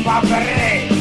papere